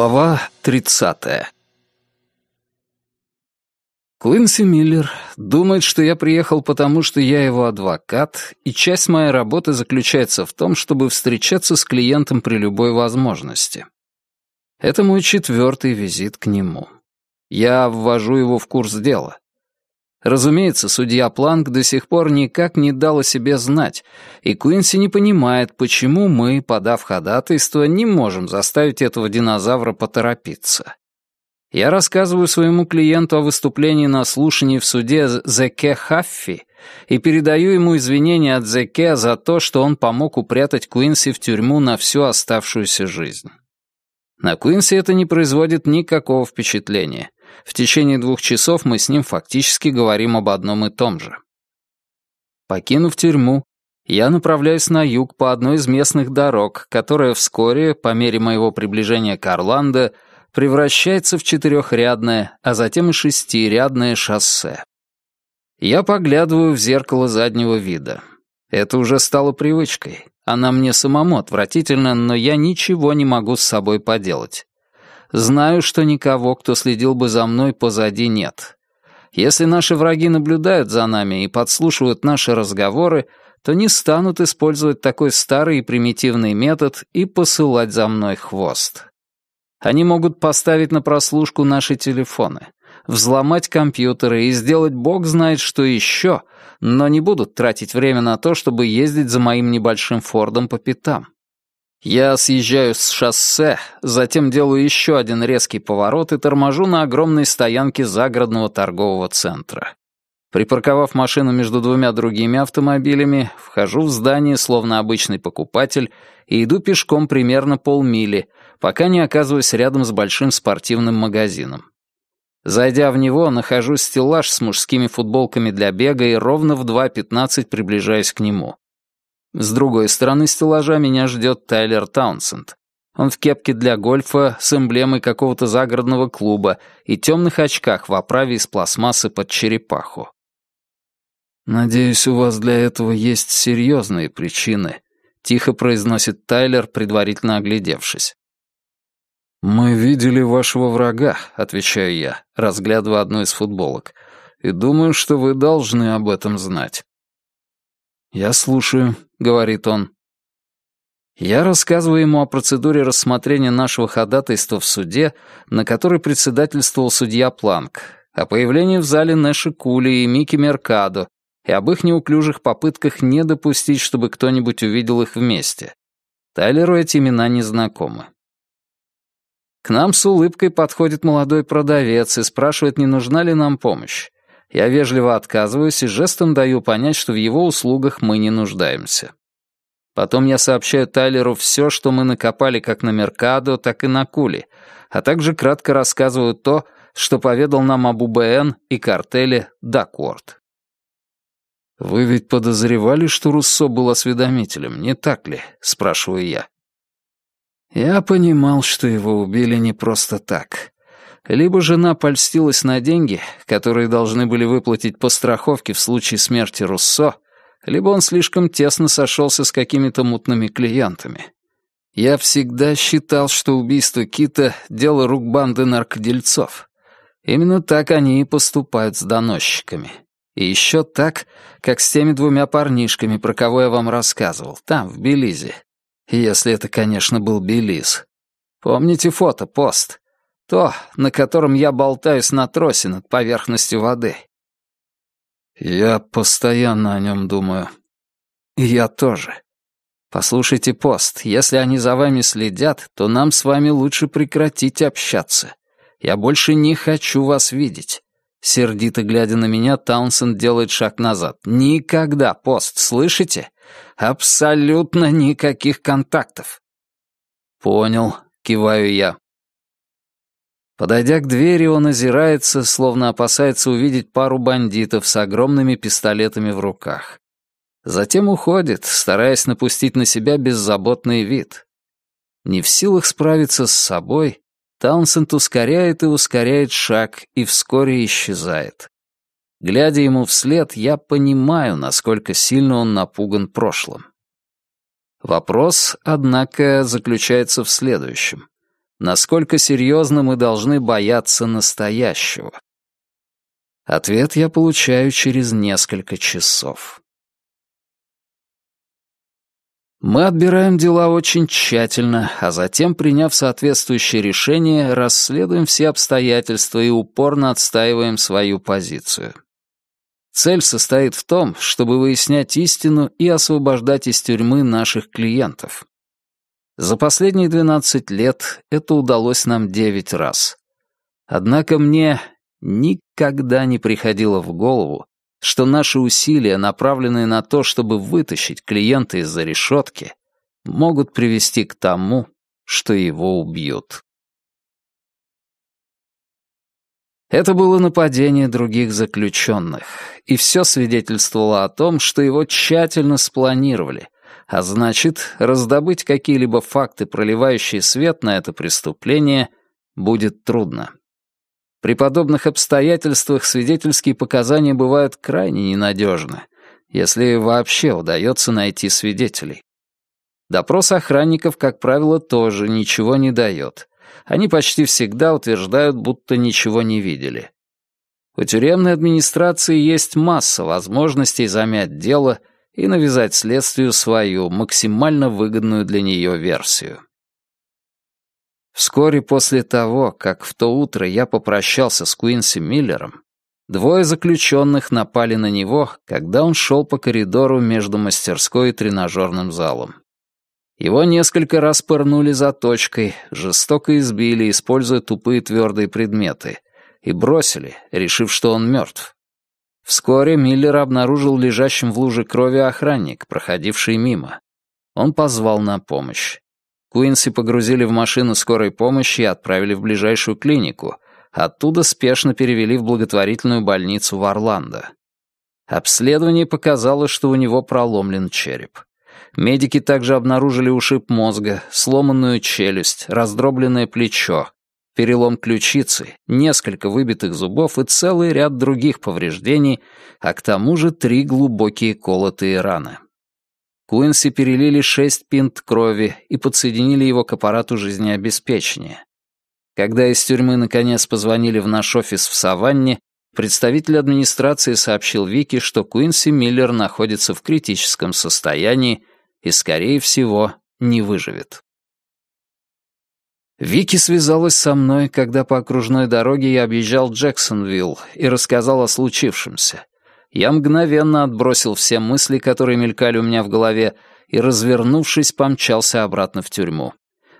Глава 30. Куинси Миллер думает, что я приехал потому, что я его адвокат, и часть моей работы заключается в том, чтобы встречаться с клиентом при любой возможности. Это мой четвертый визит к нему. Я ввожу его в курс дела. Разумеется, судья Планк до сих пор никак не дал о себе знать, и Куинси не понимает, почему мы, подав ходатайство, не можем заставить этого динозавра поторопиться. Я рассказываю своему клиенту о выступлении на слушании в суде Зеке Хаффи и передаю ему извинения от Зеке за то, что он помог упрятать Куинси в тюрьму на всю оставшуюся жизнь. На Куинси это не производит никакого впечатления. В течение двух часов мы с ним фактически говорим об одном и том же. Покинув тюрьму, я направляюсь на юг по одной из местных дорог, которая вскоре, по мере моего приближения к Орландо, превращается в четырехрядное, а затем и шестирядное шоссе. Я поглядываю в зеркало заднего вида. Это уже стало привычкой. Она мне самому отвратительна, но я ничего не могу с собой поделать. Знаю, что никого, кто следил бы за мной, позади нет. Если наши враги наблюдают за нами и подслушивают наши разговоры, то не станут использовать такой старый и примитивный метод и посылать за мной хвост. Они могут поставить на прослушку наши телефоны, взломать компьютеры и сделать бог знает что еще, но не будут тратить время на то, чтобы ездить за моим небольшим Фордом по пятам. Я съезжаю с шоссе, затем делаю еще один резкий поворот и торможу на огромной стоянке загородного торгового центра. Припарковав машину между двумя другими автомобилями, вхожу в здание, словно обычный покупатель, и иду пешком примерно полмили, пока не оказываюсь рядом с большим спортивным магазином. Зайдя в него, нахожу стеллаж с мужскими футболками для бега и ровно в 2.15 приближаюсь к нему. С другой стороны стеллажа меня ждет Тайлер Таунсенд. Он в кепке для гольфа с эмблемой какого-то загородного клуба и темных очках в оправе из пластмассы под черепаху. «Надеюсь, у вас для этого есть серьезные причины», — тихо произносит Тайлер, предварительно оглядевшись. «Мы видели вашего врага», — отвечаю я, разглядывая одну из футболок, «и думаю, что вы должны об этом знать». «Я слушаю», — говорит он. Я рассказываю ему о процедуре рассмотрения нашего ходатайства в суде, на которой председательствовал судья Планк, о появлении в зале Нэши Кули и Микки Меркадо, и об их неуклюжих попытках не допустить, чтобы кто-нибудь увидел их вместе. Тайлеру эти имена не знакомы. К нам с улыбкой подходит молодой продавец и спрашивает, не нужна ли нам помощь. Я вежливо отказываюсь и жестом даю понять, что в его услугах мы не нуждаемся. Потом я сообщаю Тайлеру все, что мы накопали как на Меркадо, так и на Кули, а также кратко рассказываю то, что поведал нам об УБН и картеле Дакворд. «Вы ведь подозревали, что Руссо был осведомителем, не так ли?» — спрашиваю я. Я понимал, что его убили не просто так. Либо жена польстилась на деньги, которые должны были выплатить по страховке в случае смерти Руссо, либо он слишком тесно сошелся с какими-то мутными клиентами. Я всегда считал, что убийство Кита — дело рук банды наркодельцов. Именно так они и поступают с доносчиками. И еще так, как с теми двумя парнишками, про кого я вам рассказывал, там, в Белизе. Если это, конечно, был Белиз. Помните фото, пост? То, на котором я болтаюсь на тросе над поверхностью воды. Я постоянно о нем думаю. И я тоже. Послушайте, пост, если они за вами следят, то нам с вами лучше прекратить общаться. Я больше не хочу вас видеть. Сердито глядя на меня, Таунсенд делает шаг назад. «Никогда, пост, слышите? Абсолютно никаких контактов». «Понял», — киваю я. Подойдя к двери, он озирается, словно опасается увидеть пару бандитов с огромными пистолетами в руках. Затем уходит, стараясь напустить на себя беззаботный вид. Не в силах справиться с собой, Таунсенд ускоряет и ускоряет шаг и вскоре исчезает. Глядя ему вслед, я понимаю, насколько сильно он напуган прошлым. Вопрос, однако, заключается в следующем. Насколько серьезно мы должны бояться настоящего. Ответ я получаю через несколько часов. Мы отбираем дела очень тщательно, а затем, приняв соответствующее решение, расследуем все обстоятельства и упорно отстаиваем свою позицию. Цель состоит в том, чтобы выяснять истину и освобождать из тюрьмы наших клиентов. За последние 12 лет это удалось нам 9 раз. Однако мне никогда не приходило в голову, что наши усилия, направленные на то, чтобы вытащить клиента из-за решетки, могут привести к тому, что его убьют. Это было нападение других заключенных, и все свидетельствовало о том, что его тщательно спланировали, а значит, раздобыть какие-либо факты, проливающие свет на это преступление, будет трудно. При подобных обстоятельствах свидетельские показания бывают крайне ненадежны, если вообще удается найти свидетелей. Допрос охранников, как правило, тоже ничего не дает. Они почти всегда утверждают, будто ничего не видели. У тюремной администрации есть масса возможностей замять дело и навязать следствию свою, максимально выгодную для нее версию. Вскоре после того, как в то утро я попрощался с Куинси Миллером, двое заключенных напали на него, когда он шел по коридору между мастерской и тренажерным залом. Его несколько раз пырнули заточкой, жестоко избили, используя тупые твердые предметы, и бросили, решив, что он мертв. Вскоре Миллер обнаружил лежащим в луже крови охранник, проходивший мимо. Он позвал на помощь. Куинси погрузили в машину скорой помощи и отправили в ближайшую клинику. Оттуда спешно перевели в благотворительную больницу в Орландо. Обследование показало, что у него проломлен череп. Медики также обнаружили ушиб мозга, сломанную челюсть, раздробленное плечо, перелом ключицы, несколько выбитых зубов и целый ряд других повреждений, а к тому же три глубокие колотые раны. Куинси перелили шесть пинт крови и подсоединили его к аппарату жизнеобеспечения. Когда из тюрьмы наконец позвонили в наш офис в Саванне, представитель администрации сообщил Вики, что Куинси Миллер находится в критическом состоянии и, скорее всего, не выживет. Вики связалась со мной, когда по окружной дороге я объезжал Джексонвилл и рассказал о случившемся я мгновенно отбросил все мысли, которые мелькали у меня в голове, и, развернувшись, помчался обратно в тюрьму.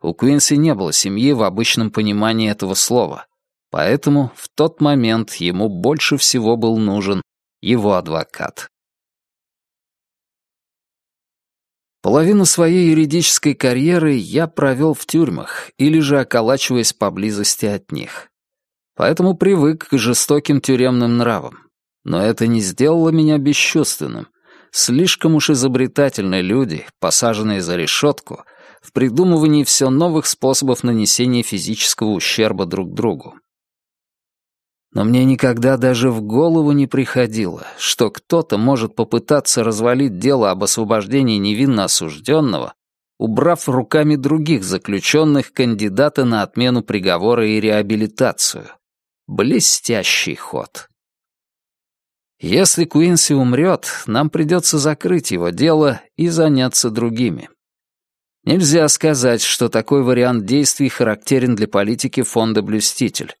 У Куинси не было семьи в обычном понимании этого слова, поэтому в тот момент ему больше всего был нужен его адвокат. Половину своей юридической карьеры я провел в тюрьмах или же околачиваясь поблизости от них. Поэтому привык к жестоким тюремным нравам. Но это не сделало меня бесчувственным. Слишком уж изобретательные люди, посаженные за решетку, в придумывании все новых способов нанесения физического ущерба друг другу. Но мне никогда даже в голову не приходило, что кто-то может попытаться развалить дело об освобождении невинно осужденного, убрав руками других заключенных кандидата на отмену приговора и реабилитацию. Блестящий ход. Если Куинси умрет, нам придется закрыть его дело и заняться другими. Нельзя сказать, что такой вариант действий характерен для политики фонда «Блюститель».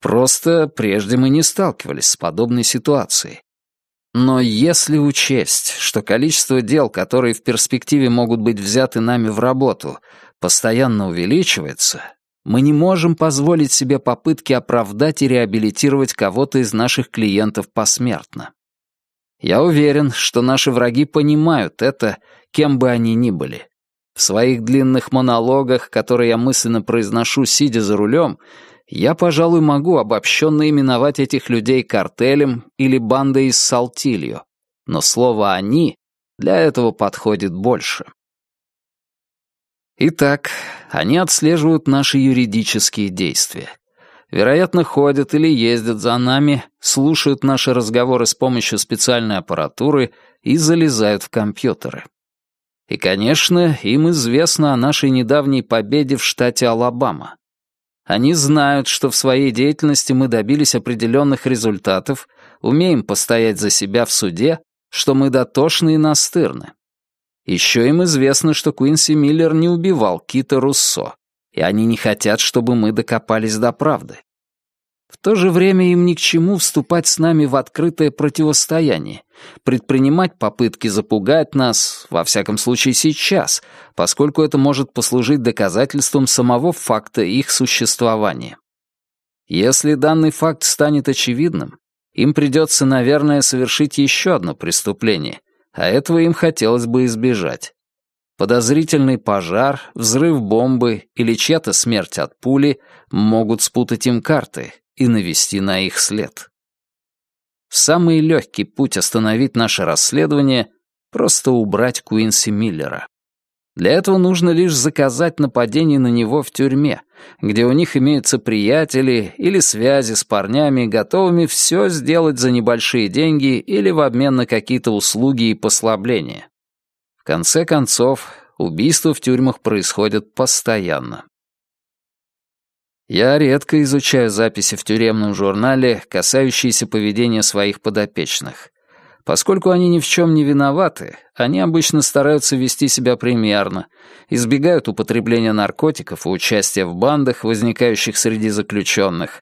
Просто прежде мы не сталкивались с подобной ситуацией. Но если учесть, что количество дел, которые в перспективе могут быть взяты нами в работу, постоянно увеличивается, мы не можем позволить себе попытки оправдать и реабилитировать кого-то из наших клиентов посмертно. Я уверен, что наши враги понимают это, кем бы они ни были. В своих длинных монологах, которые я мысленно произношу, сидя за рулем, я, пожалуй, могу обобщенно именовать этих людей картелем или бандой из Салтильо, но слово «они» для этого подходит больше. Итак, они отслеживают наши юридические действия. Вероятно, ходят или ездят за нами, слушают наши разговоры с помощью специальной аппаратуры и залезают в компьютеры. И, конечно, им известно о нашей недавней победе в штате Алабама. Они знают, что в своей деятельности мы добились определенных результатов, умеем постоять за себя в суде, что мы дотошны и настырны. Еще им известно, что Куинси Миллер не убивал Кита Руссо, и они не хотят, чтобы мы докопались до правды. В то же время им ни к чему вступать с нами в открытое противостояние, предпринимать попытки запугать нас, во всяком случае сейчас, поскольку это может послужить доказательством самого факта их существования. Если данный факт станет очевидным, им придется, наверное, совершить еще одно преступление, а этого им хотелось бы избежать. Подозрительный пожар, взрыв бомбы или чья-то смерть от пули могут спутать им карты и навести на их след. Самый легкий путь остановить наше расследование — просто убрать Куинси Миллера. Для этого нужно лишь заказать нападение на него в тюрьме, где у них имеются приятели или связи с парнями, готовыми все сделать за небольшие деньги или в обмен на какие-то услуги и послабления. В конце концов, убийства в тюрьмах происходят постоянно. Я редко изучаю записи в тюремном журнале, касающиеся поведения своих подопечных. Поскольку они ни в чем не виноваты, они обычно стараются вести себя примерно, избегают употребления наркотиков и участия в бандах, возникающих среди заключенных,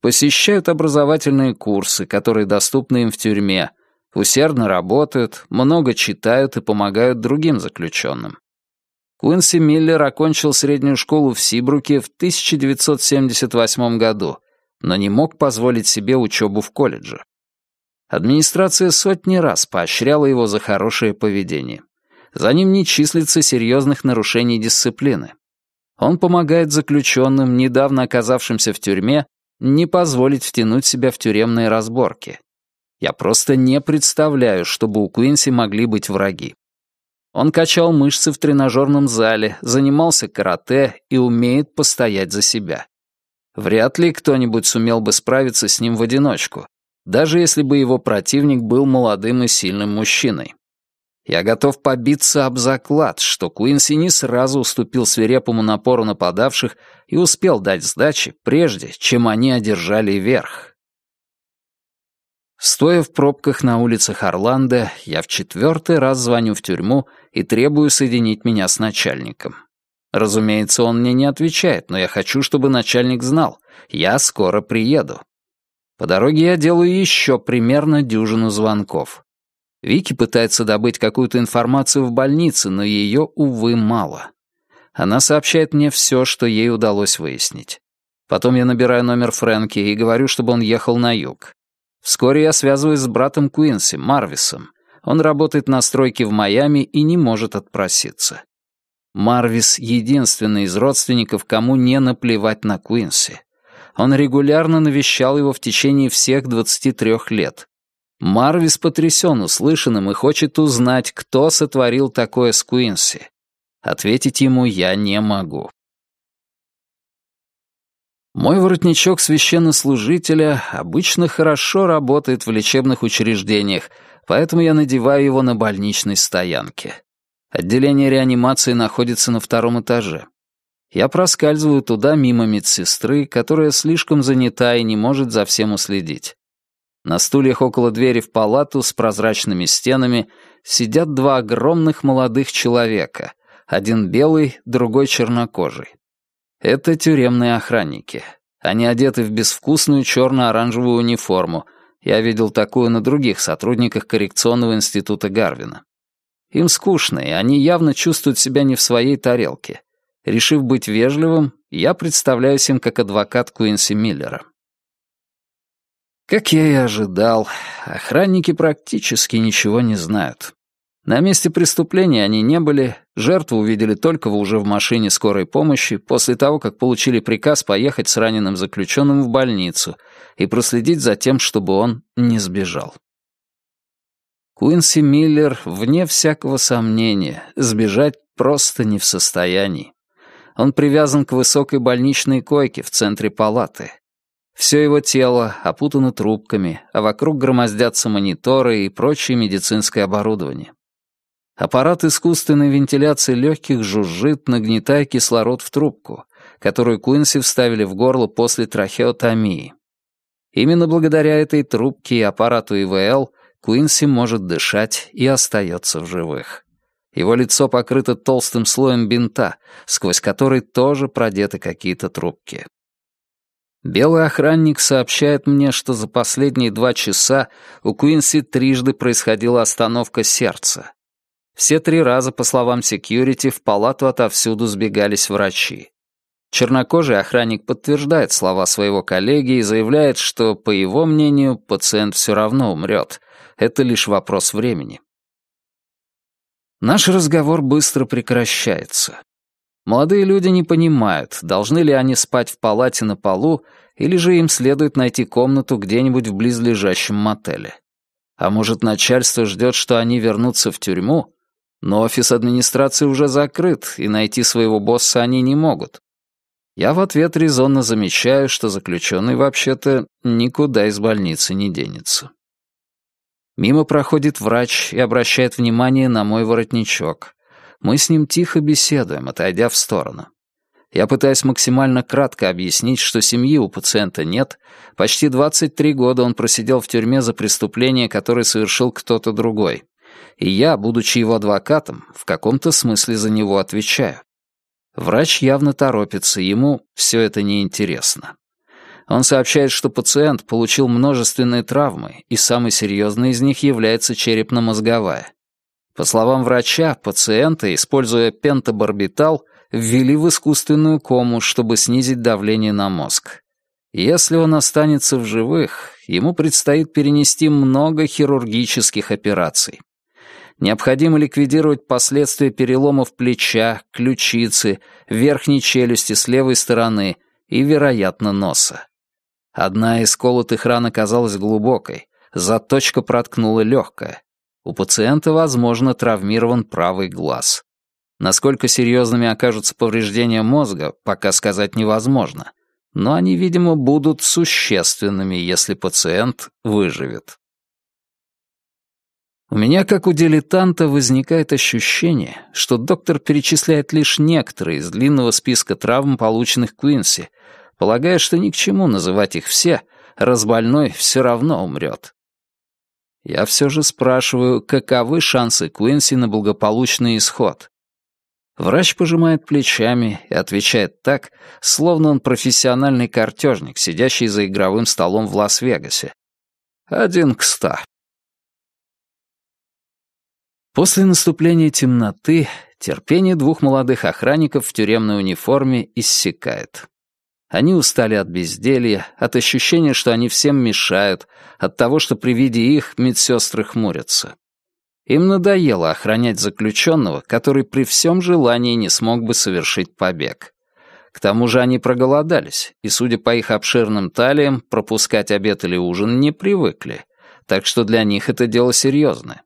посещают образовательные курсы, которые доступны им в тюрьме, усердно работают, много читают и помогают другим заключенным. Куинси Миллер окончил среднюю школу в Сибруке в 1978 году, но не мог позволить себе учебу в колледже. Администрация сотни раз поощряла его за хорошее поведение. За ним не числится серьезных нарушений дисциплины. Он помогает заключенным, недавно оказавшимся в тюрьме, не позволить втянуть себя в тюремные разборки. Я просто не представляю, чтобы у Куинси могли быть враги. Он качал мышцы в тренажерном зале, занимался карате и умеет постоять за себя. Вряд ли кто-нибудь сумел бы справиться с ним в одиночку, даже если бы его противник был молодым и сильным мужчиной. Я готов побиться об заклад, что Куинси не сразу уступил свирепому напору нападавших и успел дать сдачи, прежде чем они одержали верх. Стоя в пробках на улицах Орландо, я в четвертый раз звоню в тюрьму и требую соединить меня с начальником. Разумеется, он мне не отвечает, но я хочу, чтобы начальник знал. Я скоро приеду. По дороге я делаю еще примерно дюжину звонков. Вики пытается добыть какую-то информацию в больнице, но ее, увы, мало. Она сообщает мне все, что ей удалось выяснить. Потом я набираю номер Фрэнки и говорю, чтобы он ехал на юг. Вскоре я связываюсь с братом Куинси, Марвисом. Он работает на стройке в Майами и не может отпроситься. Марвис — единственный из родственников, кому не наплевать на Куинси. Он регулярно навещал его в течение всех 23 лет. Марвис потрясен услышанным и хочет узнать, кто сотворил такое с Куинси. Ответить ему я не могу. Мой воротничок священнослужителя обычно хорошо работает в лечебных учреждениях, поэтому я надеваю его на больничной стоянке. Отделение реанимации находится на втором этаже. Я проскальзываю туда мимо медсестры, которая слишком занята и не может за всем уследить. На стульях около двери в палату с прозрачными стенами сидят два огромных молодых человека, один белый, другой чернокожий. Это тюремные охранники. Они одеты в безвкусную черно-оранжевую униформу. Я видел такую на других сотрудниках коррекционного института Гарвина. Им скучно, и они явно чувствуют себя не в своей тарелке. Решив быть вежливым, я представляюсь им как адвокат Куинси Миллера. Как я и ожидал, охранники практически ничего не знают. На месте преступления они не были, жертву увидели только уже в машине скорой помощи после того, как получили приказ поехать с раненым заключенным в больницу и проследить за тем, чтобы он не сбежал. Куинси Миллер, вне всякого сомнения, сбежать просто не в состоянии. Он привязан к высокой больничной койке в центре палаты. Все его тело опутано трубками, а вокруг громоздятся мониторы и прочее медицинское оборудование. Аппарат искусственной вентиляции легких жужжит, нагнетая кислород в трубку, которую Куинси вставили в горло после трахеотомии. Именно благодаря этой трубке и аппарату ИВЛ Куинси может дышать и остается в живых. Его лицо покрыто толстым слоем бинта, сквозь который тоже продеты какие-то трубки. Белый охранник сообщает мне, что за последние два часа у Куинси трижды происходила остановка сердца. Все три раза, по словам секьюрити, в палату отовсюду сбегались врачи. Чернокожий охранник подтверждает слова своего коллеги и заявляет, что, по его мнению, пациент все равно умрет. Это лишь вопрос времени. Наш разговор быстро прекращается. Молодые люди не понимают, должны ли они спать в палате на полу, или же им следует найти комнату где-нибудь в близлежащем мотеле. А может, начальство ждет, что они вернутся в тюрьму? Но офис администрации уже закрыт, и найти своего босса они не могут. Я в ответ резонно замечаю, что заключенный вообще-то никуда из больницы не денется. Мимо проходит врач и обращает внимание на мой воротничок. Мы с ним тихо беседуем, отойдя в сторону. Я пытаюсь максимально кратко объяснить, что семьи у пациента нет. Почти 23 года он просидел в тюрьме за преступление, которое совершил кто-то другой. И я, будучи его адвокатом, в каком-то смысле за него отвечаю. Врач явно торопится, ему все это неинтересно. Он сообщает, что пациент получил множественные травмы, и самой серьезной из них является черепно-мозговая. По словам врача, пациента, используя пентабарбитал, ввели в искусственную кому, чтобы снизить давление на мозг. Если он останется в живых, ему предстоит перенести много хирургических операций. Необходимо ликвидировать последствия переломов плеча, ключицы, верхней челюсти с левой стороны и, вероятно, носа. Одна из колотых ран оказалась глубокой, заточка проткнула легкое. У пациента, возможно, травмирован правый глаз. Насколько серьезными окажутся повреждения мозга, пока сказать невозможно, но они, видимо, будут существенными, если пациент выживет. У меня, как у дилетанта, возникает ощущение, что доктор перечисляет лишь некоторые из длинного списка травм, полученных Куинси, полагая, что ни к чему называть их все, раз больной все равно умрет. Я все же спрашиваю, каковы шансы Куинси на благополучный исход. Врач пожимает плечами и отвечает так, словно он профессиональный картежник, сидящий за игровым столом в Лас-Вегасе. Один к ста. После наступления темноты терпение двух молодых охранников в тюремной униформе иссякает. Они устали от безделья, от ощущения, что они всем мешают, от того, что при виде их медсестры хмурятся. Им надоело охранять заключенного, который при всем желании не смог бы совершить побег. К тому же они проголодались, и, судя по их обширным талиям, пропускать обед или ужин не привыкли, так что для них это дело серьезное.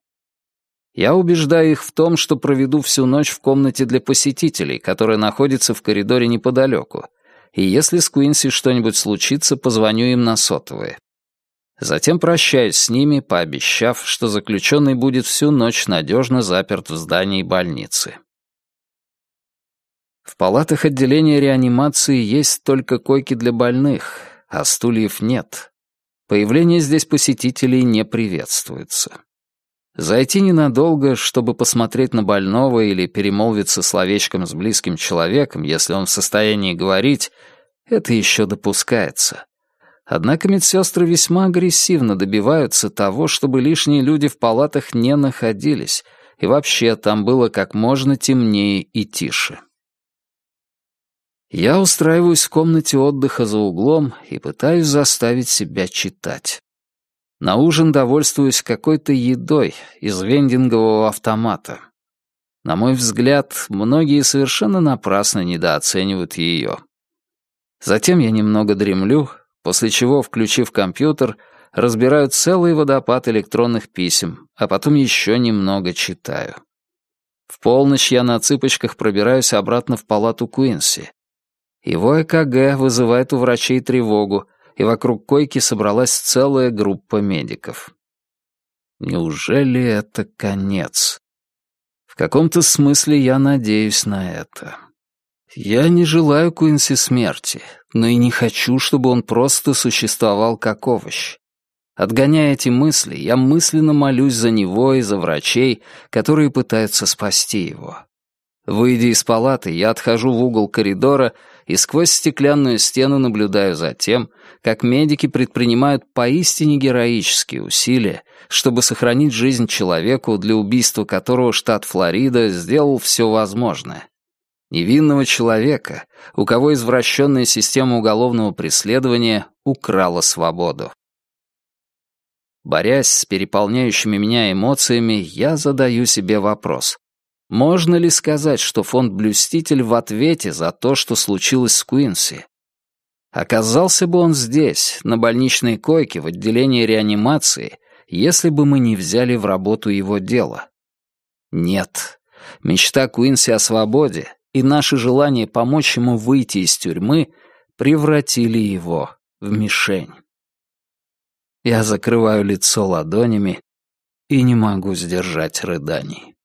Я убеждаю их в том, что проведу всю ночь в комнате для посетителей, которая находится в коридоре неподалеку, и если с Куинси что-нибудь случится, позвоню им на сотовые. Затем прощаюсь с ними, пообещав, что заключенный будет всю ночь надежно заперт в здании больницы. В палатах отделения реанимации есть только койки для больных, а стульев нет. Появление здесь посетителей не приветствуется. Зайти ненадолго, чтобы посмотреть на больного или перемолвиться словечком с близким человеком, если он в состоянии говорить, это еще допускается. Однако медсестры весьма агрессивно добиваются того, чтобы лишние люди в палатах не находились, и вообще там было как можно темнее и тише. Я устраиваюсь в комнате отдыха за углом и пытаюсь заставить себя читать. На ужин довольствуюсь какой-то едой из вендингового автомата. На мой взгляд, многие совершенно напрасно недооценивают ее. Затем я немного дремлю, после чего, включив компьютер, разбираю целый водопад электронных писем, а потом еще немного читаю. В полночь я на цыпочках пробираюсь обратно в палату Куинси. Его ЭКГ вызывает у врачей тревогу, и вокруг койки собралась целая группа медиков. Неужели это конец? В каком-то смысле я надеюсь на это. Я не желаю Куинси смерти, но и не хочу, чтобы он просто существовал как овощ. Отгоняя эти мысли, я мысленно молюсь за него и за врачей, которые пытаются спасти его. Выйдя из палаты, я отхожу в угол коридора и сквозь стеклянную стену наблюдаю за тем, как медики предпринимают поистине героические усилия, чтобы сохранить жизнь человеку, для убийства которого штат Флорида сделал все возможное. Невинного человека, у кого извращенная система уголовного преследования украла свободу. Борясь с переполняющими меня эмоциями, я задаю себе вопрос. Можно ли сказать, что фонд «Блюститель» в ответе за то, что случилось с Куинси? Оказался бы он здесь, на больничной койке в отделении реанимации, если бы мы не взяли в работу его дело? Нет. Мечта Куинси о свободе и наше желание помочь ему выйти из тюрьмы превратили его в мишень. Я закрываю лицо ладонями и не могу сдержать рыданий.